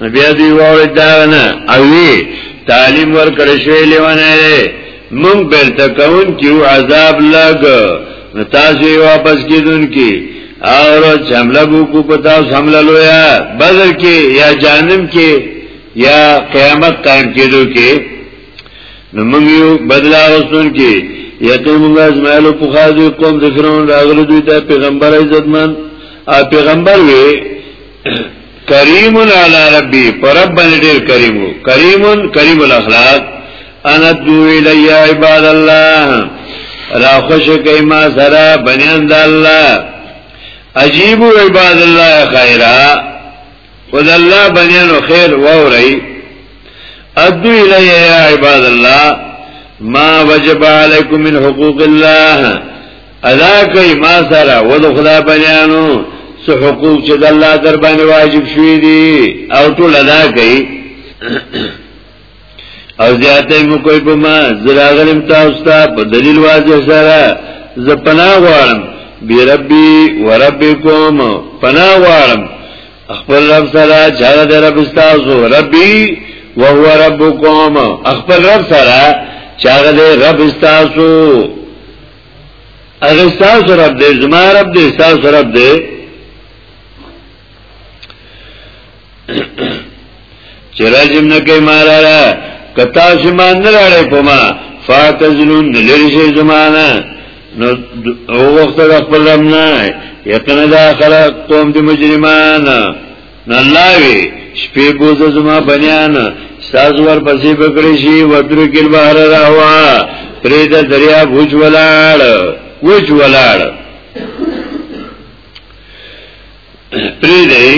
نو بیا دوی وره دا نه اوی تعلیم ورکړ شوی لیونه مونږ بل تکون کیو عذاب لګ نو تاسو واپس کیدون کی اور حمله بو کو پتا حمله لویا بدر کې یا جانم کې یا قیامت قائم کېدو کې نو موږ یو بدلا غوښتون کې یته موږ اسماعیل او بخاری قوم د فرعون راغلو دوی ته پیغمبر عزتمن ا پیغمبر وی کریم علی ربی پر رب باندې ډیر کریم کریم کریم الاخلاق انا دو الی عباد الله را خوش کای ما سرا بنیان د الله عجیب عباد الله خیرا خد الله بنیان خیر ووري ادو الی عباد الله ما وجب علیکم من حقوق الله ادا کوي ما سره و د خدای بنیانو څه حقوق چې د الله در باندې واجب شوي دي او ټول ادا کوي او زیاته مو کوئی په ما زراغلم تاسو ته په دلیل واضح سره ز پنا غواړم بی ربی و ربکم پنا غواړم خپل رب سره چاره در رب تاسو ربی و هو ربکم خپل رب سره چاره در رب تاسو هغه تاسو رب دې زما رب دې تاسو رب دې چې راځم نه کوي ماراله کتا سما نه راړې پما فاتزلون لری شي زمانہ نو او وخت د خپل رب نه یقینا دا خلق قوم د مجرمانه نو الله وی شپې بوز زما بنیان ساز ور پسې پکړې شي ودرو کې بهر راوا پرې د دریا بوج ولاړ وج ولاړ پرې دې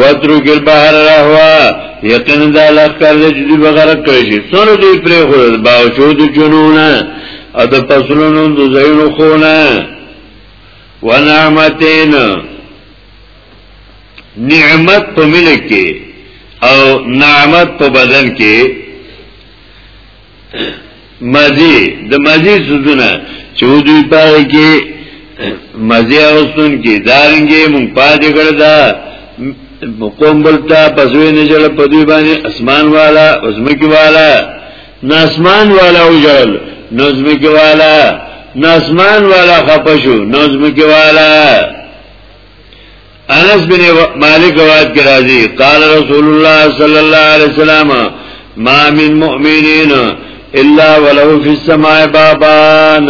ودرو کې بهر راوا یقین دا لخ کار دې چې بغیر کړی شي څنګه دې پرې خو باوجود جنونه او د پسلونو د زینو خونه ونعمتین نعمت په ملک کې او نعمت په بدن کې مزي د مزي سوزونه چې دوی پاره کې مزي اوسون کې دارنګي مونږ پاتې کړه دا مقوم بلتا پسوی نجل پدوی باندې اسمان والا عظمکی والا ناسمان والا وجل نظم کې والا ناسمان والا خپشو نظم کې والا انس بن مالک روایت کې راځي قال رسول الله صلی الله علیه وسلم ما من مؤمنین الا ولو فی السماء بابان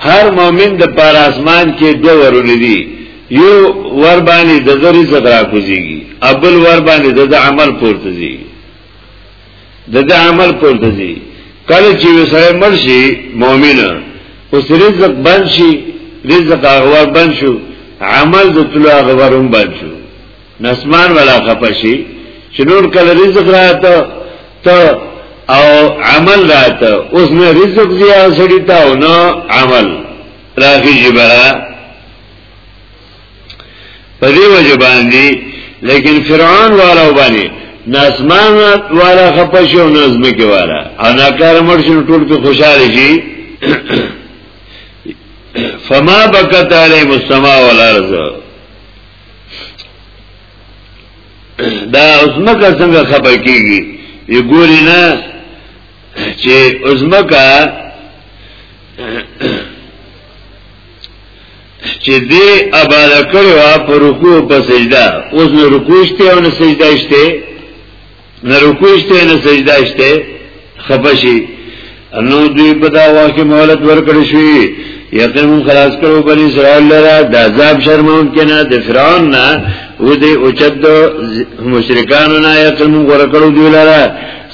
هر مؤمن د پر اسمان کې دوه ورونه دي یو ور باندې د ذری زدرا کوزيږي ابل ور باندې د عمل پورته زیږي د د عمل کول ته ځي کله چې وسره مړ شي مؤمن اوس رزق بند شي رزق هغه بند شو عمل د طلوع هغه هم بند شو نسمان ولا خپشي چې نور کله رزق راته ته او عمل راته اوس نه رزق زیاده سړی تا او نه عمل راخی جبرا په دې وجه باندې لیکن فرعون والا باندې ناسمان والا خپشي او نظم کې والا او ناکار مرشن ټول په خوشاله شي فما بکت علی مستما والارض دا عظمکا څنګه خبر کیږي یو ګوري نه چې عظمکا چې دې آباد کړو په رکوع په سجده اوس نو رکوع شته او نه سجده شته نه رکوع شته نه سجده شته خپشي نو دوی په دا واکه مهلت ورکړ شي یقین خلاص کړو بنی اسرائیل لرا د عذاب شرمون کنه د فرعون نه و دې اوچد مشرکان نه یقین ورکړو دوی لرا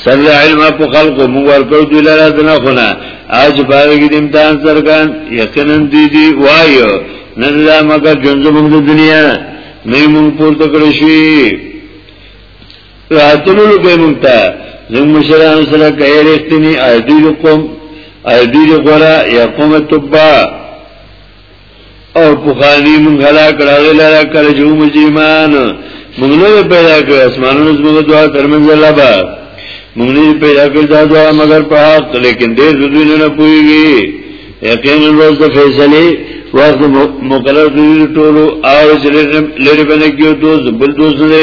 سر علم په خلقو مو ورکړو دوی لرا دنه خونه اج باغی دی امتحان سرکان یقینا دی دی وایو نه دا مګر جنځ موږ د دنیا نه موږ پورته کړی شي راتلو به موږ ته زموږ مشران سره کوي رښتینی ایدی قوم ایدی غره یا قوم تبا او پخانی مونږ هلا کړه لاره کړه جو مجرمان مونږ نه پیدا کړ اسمانونو زموږ دعا ترمنځ لبا مونږ نه پیدا کړ دا دعا مگر په حق لیکن ډېر دوی نه پويږي یقینا روز د فیصله وخت مقرر دی ټولو او چې لري باندې کېو دوز بل دوز نه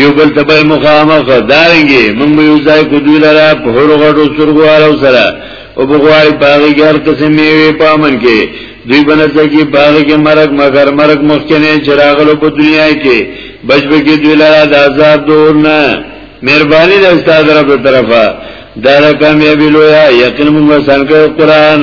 یو بل ته به مخامخ دارنګي موږ به یو ځای کو دوی لرا په هر غړو سرګوارو سره او بغوای پاغي ګر قسم میوه پامن کې دوی بنځه کې پاغي کې مرګ مگر مرګ مخکنه چراغلو په دنیا کې بچبه کې دوی لرا د عذاب دور نه مهرباني د استاد رب طرفه دا کامیابی لویا یقین موږ سره قرآن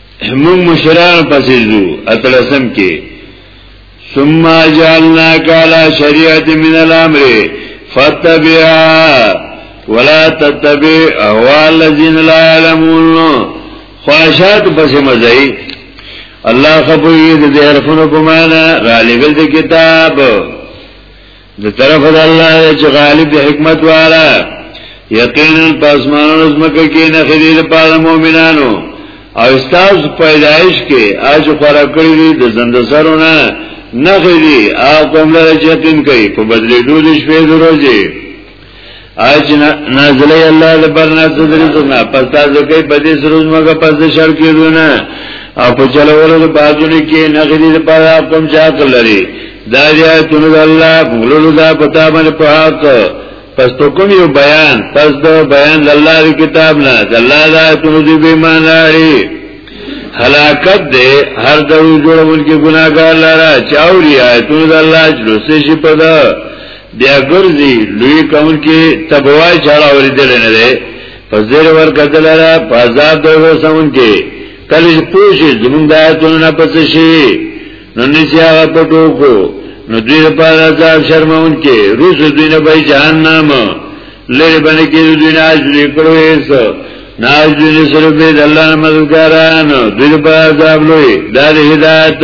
موږ مشران پسې ځو اتلسم کې ثم جعلنا کالا شریعت من الامر فتبعا ولا تتبع اهوا الذين لا يعلمون خواهشات پسې مزای الله خبرې د دې حرفونو په معنا را لګل د کتاب د طرف د الله چې غالب حکمت والا یقینا پاسمانونو زمکه کې نه خېری د پاره مؤمنانو او استاز پیدایش کې اج خورا کړی دی د زند سرونه نه خېری او کوم لري چې تین کوي په بدلې ډول شپې دروځي آج نازلی الله د برنا صدری زنا پس تاسو کوي په دې سروز مګه پس د شر کېدونه او په چلولو د بازونو کې نغدي د پاره کوم چا کلري دا یا تون الله غلولو دا پتا باندې په حق پس تو کوم یو بیان پس د بیان الله دی کتاب نه د الله دا تون دی به ماناري هلاکت دې هر دو جوړون کې ګناګار لاره چاوري آیتونه د الله جلوسه شي په بیا ګرځي لوی کون کې تبوای چاړه اوریدل نه ده پس دیر ور قتل را پازاب دو سمون کې کله پوښي زمونږ د آیتونو نه پس شي نو نسی هغه پټو کو نو دوی لپاره عذاب شرمون کې روز دوی نه به جهنم لری باندې کې دوی نه اجل کړو ایس نه اجل سره به د الله مددګاران دوی لپاره عذاب لوی د هدایت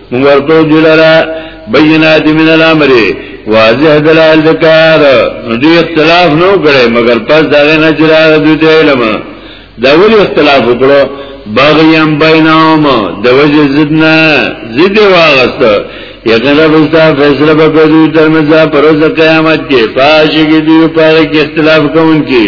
موږ ورته جلرا بینات من الامر واضح دلائل دکار دوی اختلاف نو کړي مگر پس دا نه جلال دوی ته علم دا ولی اختلاف وکړو بغیم بینهم د وجه زدنا زد واغست یقین رب استا فیصله بکدو ترمزا پروز قیامت کې پاشی کی دیو پاره کې اختلاف کون کی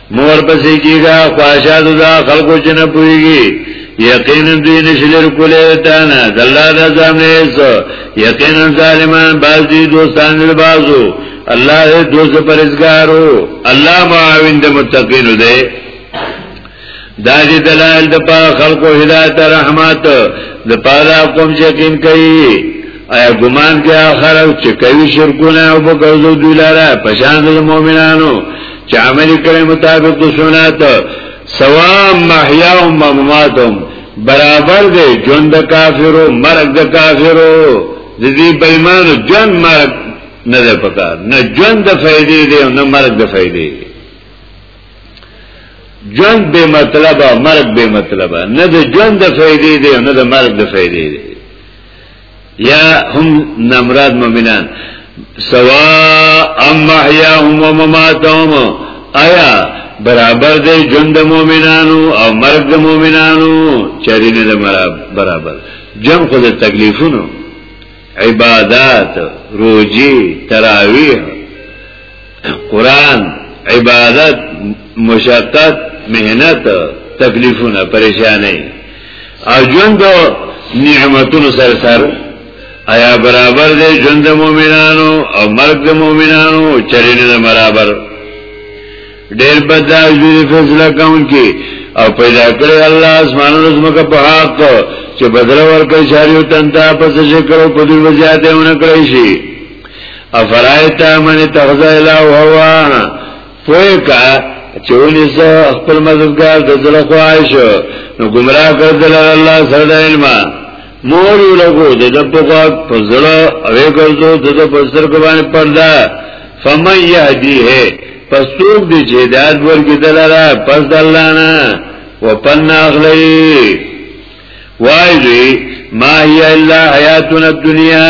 مور پسې کیږي خواجاد دا خلکو چې نه پويږي یقینا دوی نشلر کولې تا نه د الله د ځامنېس یقینا ظالمان بازي دوستان له بازو الله دې دوست پرېزګارو الله معاون د متقینو دی دا دې دلایل د پاره خلکو هدایت رحمت د پاره کوم چې کین کوي ایا ګمان کې اخر او چې کوي شرکونه او په ګرځو دوی لاره پشان د مؤمنانو چې عمل کړي مطابق د سنت سوا محیا او مماتم برابر دی ژوند د کافرو مرګ د کافرو د دې بېمانو ژوند مرګ نه ده پکار نه ژوند د فائدې دی او نه مرګ د فائدې دی ژوند به مطلب مرګ به مطلب نه د ژوند د فائدې دی او نه د مرګ د فائدې دی یا هم نمراد مؤمنان سواء محیاهم و مماتهم آیا برابر دی ژوند د مؤمنانو او مرګ د مؤمنانو چری نه برابر جمع خو د تکلیفونو عبادت روزي تراویح قرآن عبادت مشقت مهنت تکلیفونه پریشانه او ژوند نعمتونو سر سر ایا برابر دی ژوند مؤمنانو او مرګ د مؤمنانو چرینه برابر ډېر بدا جوړ فیصله کون کی او پیدا کړی الله اسمانونو زمکه په حق چې بدل ورکړي شاریو تنتا پس شکر او په دې وجاته ونه کړی شي افرایت من تغذا اله هوا پوی کا چونی سا اخپل مددگار دزل خواهش نو گمراه کردل اللہ سرد علما موری لگو دده پخواد پزل اوی کردو دده پسر کبانی پرده فمن یهدی ہے پس سوک دی چه داد ورکی دلالا پس دلانا وپن اخلی وای دوی ما هی الا حیاتنا الدنیا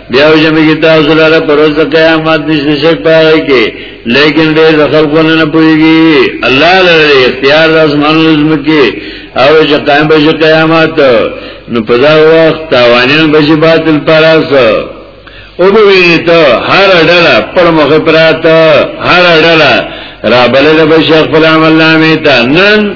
بیا جمع کی تاسو لاره پر ورځ قیامت نشته شک پاره کې لیکن ډېر خلکونه نه پويږي الله لره اختیار د اسمانونو زمکه او چې قائم بشي قیامت نو په دا وخت تاوانین بشي باطل پراس او به ویني ته هر ډله پر مخ پراته هر ډله را بلل بشي خپل عمل نامه ته نن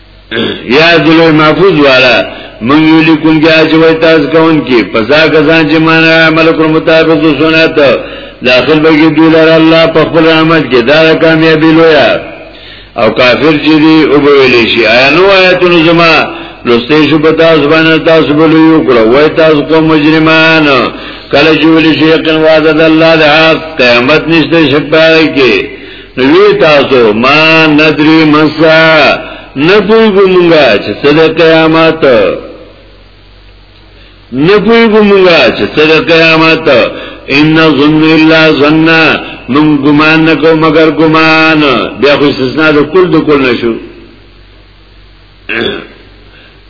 یا ذلو محفوظ والا من یلیکون کیا چوی تاز کون کی پزا کسان چه من عمل کر مطابق دو سنت داخل بگی دولار اللہ پخبر رحمت کی دار کامیابی لویا او کافر چی دی او بویلی شی آیا نو آیتون زما لسته شو پتا سبانا تاسو بلو یو کلو وی تاسو کو مجرمان کل چولی شیقن وعدد اللہ دا حق قیامت نشته شپاگی نوی تاسو ما ندری مسا نپوی گمونگا چه صد قیامت نپوی گمونگا چه صد قیامت ان ظن الا ظن من گمان نکو مگر گمان بیا خو استثناء د کل د کل نشو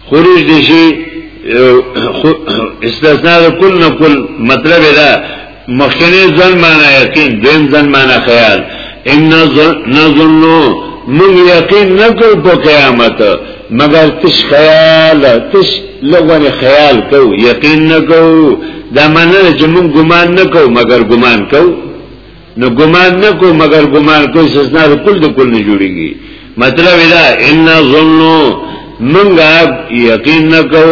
خروج دي شي استثناء د کل نه کل مطلب دا مخکنی ځن معنا یقین دیم ځن معنا خیال ان نظنو من یقین نکو په قیامت مگر تش خیال تش لغونه خیال کو یقین نکو دا معنی چې من ګمان نکو مگر ګمان کو نو ګمان نه کو مگر ګمان کو استثناء د کل د کل نه جوړیږي مطلب دا ان ظنو منګه یقین نه کو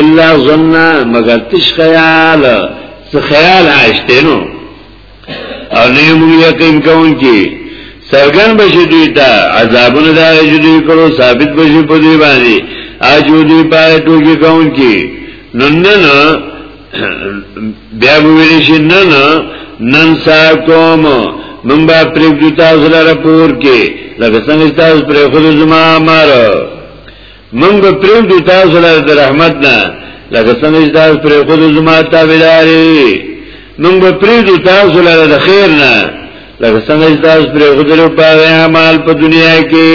الا ظن مگر تش خیال څه خیال آشته نو او نه مو یقین کوم کی سرګن بشی دوی تا عذابونه دا چې دوی کړو ثابت بشی په دوی باندې اجو دوی پاره ټوکی کوم کی نن نه بیا ویل شي نه نه نن سا کوم من با پریږدو تاسو لپاره پور کې لکه څنګه تاسو پرې خو زما مار من به پریږدو تاسو لپاره د رحمت نه لکه څنګه تاسو پرې خو زما تابعداري من به پریږدو تاسو لپاره د خیر نه لکه څنګه تاسو پرې خو درو په اعمال په دنیا کې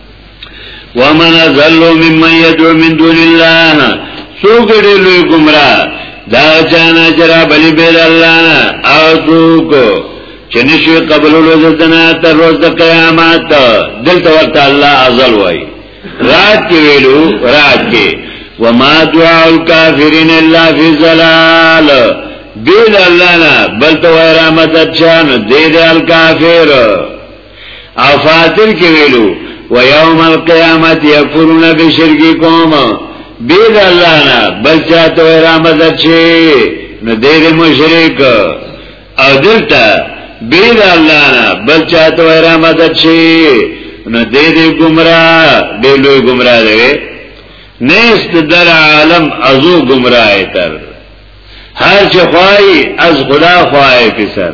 ومن ظلو ممن يدعو من دون الله سوګ ډېر لوی گمراه دا چانا چرا بلی بیر اللہ نا اغدوکو چنشوی قبلولو دتنا تر روز دا قیامات دلتا وقت اللہ ازل وائی رات کی ویلو رات کی وما دعاء الكافرین اللہ فی زلال بیل اللہ نا بلتا ویرا مدد چانو دید الکافر او فاتر کې ویلو و یوم القیامت یکفرون بشرککم بيد الله نه بل چاته را مدد شي نو دې مشرک او دلته بيد الله نه بل چاته را مدد شي نو دې دې گمراه دې لوی گمراه دی نیست در عالم ازو گمراه تر هر چه خواهی از خدا خواهی پسر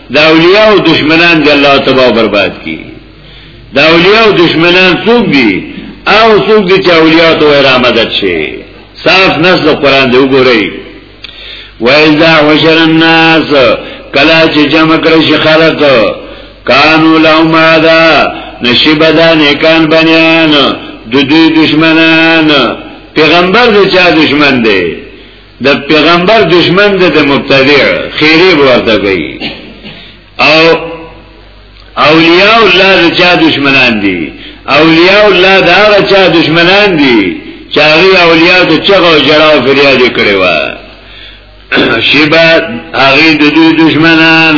دا اولیاء او دشمنان دی الله تبا و برباد کی دا اولیاء او دشمنان څوک دی او څوک دی چې اولیاء ته را مدد شي صاف نص د قران دی وګورئ وایذا حشر الناس کلا چې جمع کړی شي خلق کانو لهم عذا نشبدا نیکان بنیان د دوی دشمنان پیغمبر د چا دشمن دی د پیغمبر دشمن د مبتدع خیره ورته کوي او اولیاء الله د چا دشمنان دي اولیاء الله دا هغه چا دشمنان دي چې هغه اولیاء د چغه او جړاو فریاد کړي و شیبا هغه د دوی دشمنان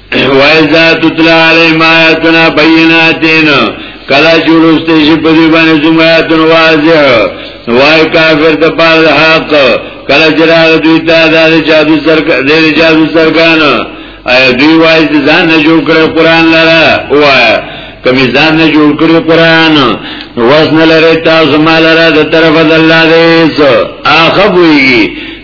وایزا تطلع علیهم آیاتنا بیناتین کلا چورسته شي په دې باندې زموږ آیاتونه واضح وای کافر د پاره حق کلا جراغ دوی ته د جادو سر د جادو سرګان ایا دوی وای ځان نه جوړ کړ قران لره وای کمی ځان نه جوړ کړو قران وزن لري تاسو مال را د طرف د الله دې سو اخبوي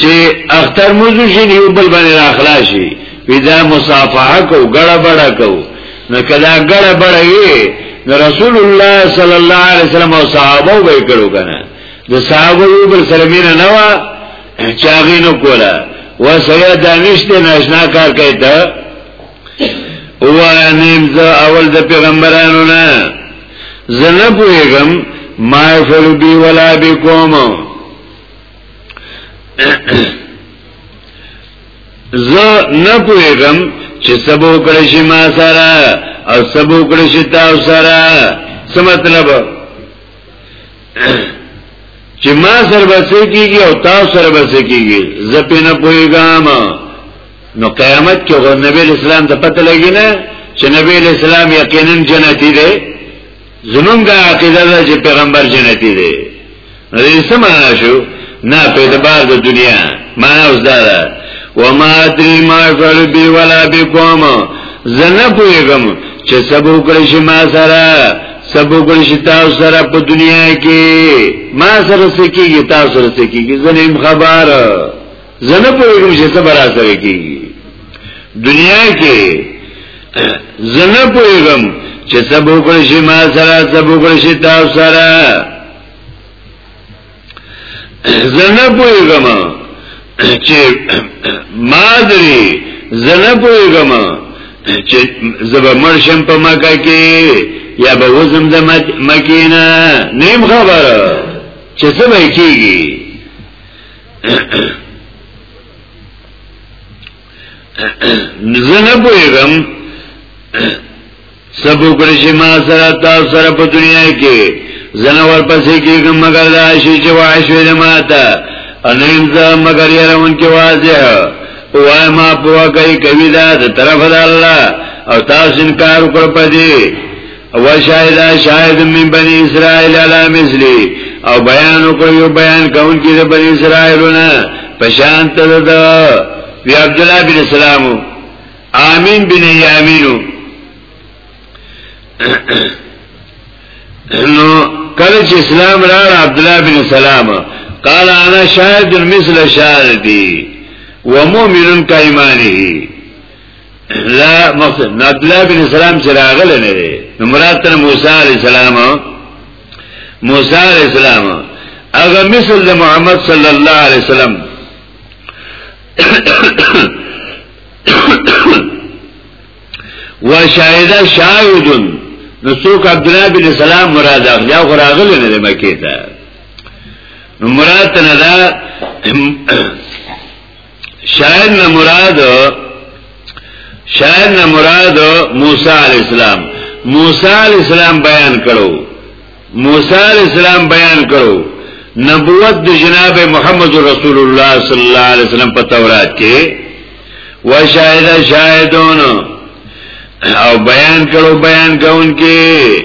چې اختر موضوع شي یو بل باندې راخلاشي پیدا مصافحه کو ګړه بړه کو نو کدا ګړه بړه وي نو رسول الله صلی الله علیه وسلم او صحابه به کړو کنه د صحابه یو بل سره مینه نه وا چاغی نو کولا و سره دانشت ناشنا کار کوي ته او نیم ز اول د پیغمبرانو نه زنه پویګم ما فعل بی ولا بكم زه نه پوهېږم چې سبو کړی شي ما سره او سبو کړی شي تاسو سره څه مطلب چې ما سره بسې کېږي او تاسو سره بسې کېږي زه په نه پوهېږم نو قیامت کې غو نبی اسلام ته پته لګی نه چې نبی اسلام یقینا جنتی دی زمونږه عقیده ده چې پیغمبر جنتی دی نو دې څه معنا شو نه په اعتبار د دنیا معنا اوس دا ده و ما ادري ما فعل بي ولا بكم زنه پويګم چې سبو کړی شي ما سره سبو کړی شي تاسو سره په دنیا کې ما سره سکیږي تاسو سره سکیږي زنه خبر زه نه پوهېږم چې څه به راسره کېږي دنیا کې زه نه پوهېږم چې څه به وکړی شي ما سره څه به وکړی شي تاسو سره زه نه پوهېږم چې ما درې زه نه پوهېږم چې زه به مړ شم په مکه کې یا به وزم د مکینه نیم خبره چې څه به کېږي زنه پویغم سبو کرشی ما سره تا سره په دنیا کې زنه ورپسې کېږم مګر دا شي چې واشوي د ماته انیم زه مګر یرون کې واضح وای ما په کوي کوي دا د طرف د الله او تاسو انکار وکړ پدې او شاهد شاهد من بنی اسرائیل علی مثلی او بیان کو یو بیان کون کی ده بنی اسرائیلونا پشان تا ده وی عبدالله بن اسلامو آمین بن یامینو نو کله چې اسلام راړ عبد الله بن سلام قال انا شاهد مثل شاهدي ومؤمن كايمانه لا مقصد نو عبد الله بن سلام چې راغله نه دی نو مراد تر موسی علی السلام موسی علی السلام هغه مثل د محمد صلی الله علیه وسلم وشاهد شاهد نو څوک عبد الله بن سلام مراد اخلي او راغله نه دی مکه ته نو مراد نه دا شاید نه مراد شاید نه مراد موسی علی السلام موسی علی السلام بیان کړو موسی علی السلام بیان کړو نبوت د جناب محمد رسول الله صلی الله علیه وسلم په تورات کې وشاهد شاهدون او بیان کړو بیان کون کې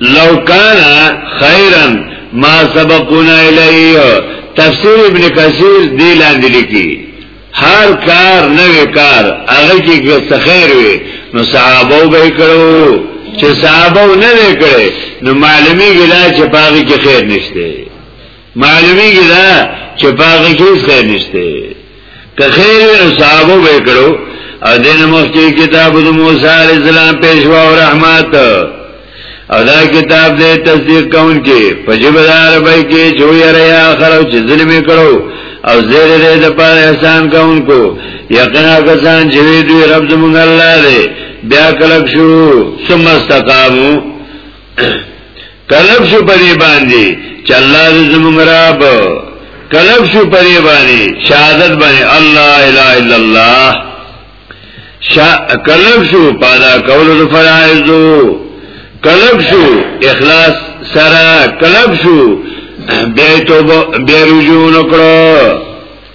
لو کان خیرا ما سبقونا الیه تفسیر ابن کثیر دی لاندې لیکي هر کار نوې کار هغه کې څه خیر وي نو صحابه به کړو چې صحابه نه وکړي نو معلومی ګلا چې پاږي کې خیر نشته معلومی کی دا چه پاگه کیس خیر نشته که خیر وینو صحابو بکرو او دین مخی کتاب دو موسیٰ علیہ السلام پیشوا و رحمت او دا کتاب دې تصدیق کون کې پجبدار بای کې جو یریا خلو چې ظلم کړو او زیر دې د پاره احسان کون کو یقینا کسان چې دوی رب زموږ الله دې بیا کلک شو ثم استقامو کلب شو پرې باندې چې الله دې زموږ رب کلب شو پرې باندې شهادت باندې الله الا الا الله شا کلب شو پادا کول د فرایزو کلب شو اخلاص سره کلب شو بیا توبه بیا رجوع نکړو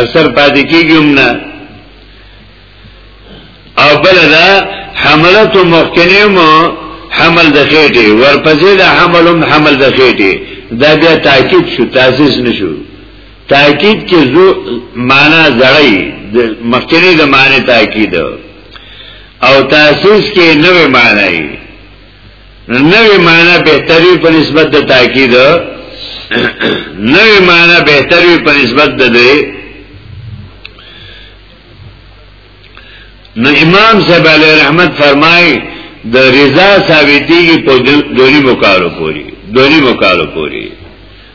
اثر پاتې کیږي هم نه او بل دا حملت مخکنی مو حمل د خېټه ورپسې دا حمل هم حمل د خېټه دا بیا تاکید شو تاسیس نشو تاکید کې زو معنا زړی مخکنی د معنی تاکید او تاسیس کې نوې معنی نو نوې معنا بهتري په نسبت د تاکید نوې معنا بهتري په نسبت د دې نو امام صاحب علی رحمت فرمای د رضا ثابتېږي په دونی مکارو پوری دونی مکارو پوری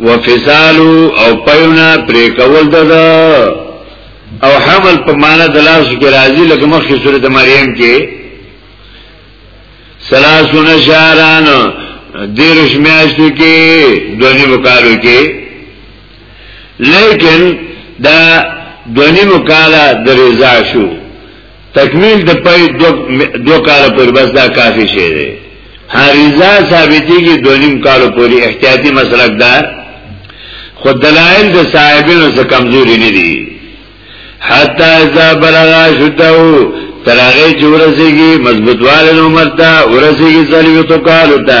وفصالو او پیونا پرې کول د او حمل په معنا د لاس کې راځي لکه مخکې سورته مریم کې سلاسون شهران دیرش میاشتو کې دونی مکالو کې لیکن دا دونی مکالا د رضا شو تکمیل د پای دو, دو کال پر بس دا کافی شی دی حریزه ثابتی کی دو نیم کال پر احتیاطی مسلک دار خود دلائل د صاحبینو سره کمزوري نه دي حتا اذا بلغ شده ترغه چورسیږي مضبوطواله عمر ته ورسیږي ځلیو تو کال ته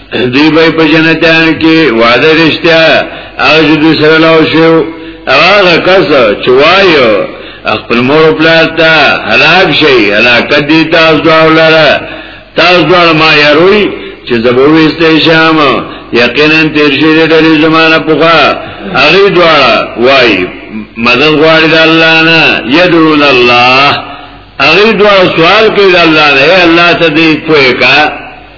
دی به په جنتان کې وعده رښتیا هغه چې دوی سره لاو شو هغه کس چې وایو خپل مور پلار ته هلاک شي هلاکت دي تاسو دواړه تاسو دواړه ما یاروي چې زبويسته شام یقینا تیر شي د ډېر زمانہ پوخا هغه دواړه وایي مدد غواړي د الله نه يدعون الله هغه دواړه سوال کوي د الله نه الله ته دې پوهه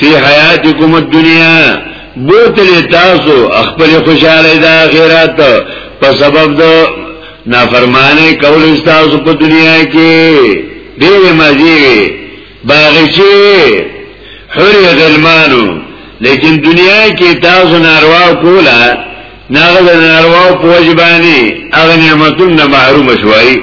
فی حیاتکم الدنیا بوتل تاسو خپل خوشاله د آخرت په سبب د نافرمانه کول تاسو په دنیا کې ډېر مزي باغچه حر غلمانو لیکن دنیا کې تاسو ناروا کولا ناغه ناروا پوجبانی اغه نعمتونه محروم شوي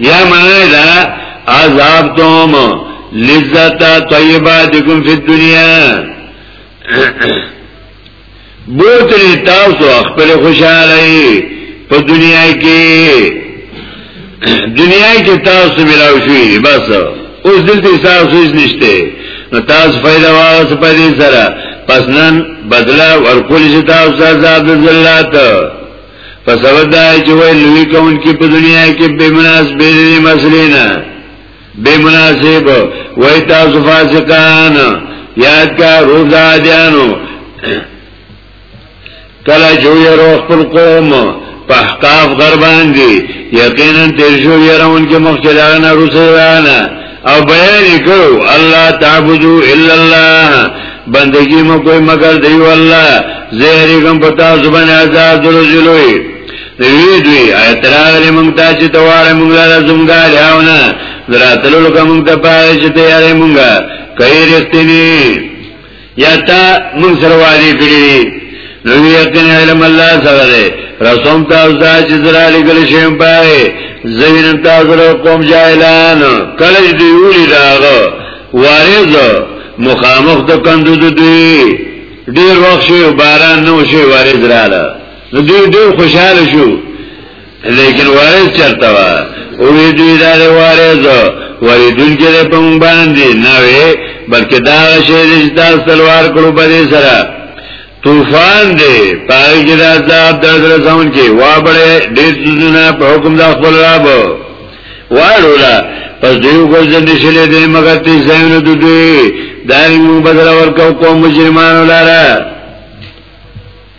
یا معنی دا عذاب توم لذتا طیباتکم فی الدنیا بوتنی تاسو خپل خوشحالی په دنیا کې دنیا کې تاسو ملاو شوی بس اوس دلته تاسو هیڅ نشته نو تاسو فائدہ واغس په دې سره پس نن بدلا ورکول شي تاسو عذاب ذلت په سبب دا چې وای لوی کون کې په دنیا کې بے مناسبه دې مسلې نه بے مناسب وای تاسو فاسقان یاد کا روح دادیانو کله جو یې روح پر قوم په احقاف غربان دي یقینا تیر شو یې راون کې مخکې لاغنه روسه او بیان کړو الله تعبدو الا الله بندگی مو کوئی مگر دی والله زهر کوم پتا زبن عذاب درځلوي دوی دوی اعتراض لمن تا چې تواره موږ له زمګا لاونه دراتلو کوم ته پای چې ته یې موږ کای رښتینی یا تا موږ سره وعده کړی نو یقین علم الله سره ده رسوم تاسو ته چې زرا لګل شي پای زوین تاسو له قوم جاهلان کله دې ویل داغه وارز مخامخ د کندو دوی ډیر وخت شو باران نو شو وارز رااله نو دوی ډیر خوشاله شو لیکن وارث چرته وا او وی دوی دا وارث وری دن کې په مونږ باندې نه وي بلکې دا شی چې تاسو تلوار کړو په دې سره طوفان دی پای کې دا عذاب درد رسون کې وا بڑے ډېر ځونه په حکم د خپل رب واړولا پس دیو ګرځن دي شلې دې مگر تی زینو د دوی دایمو بدل ورکو کوم مجرمانو لاره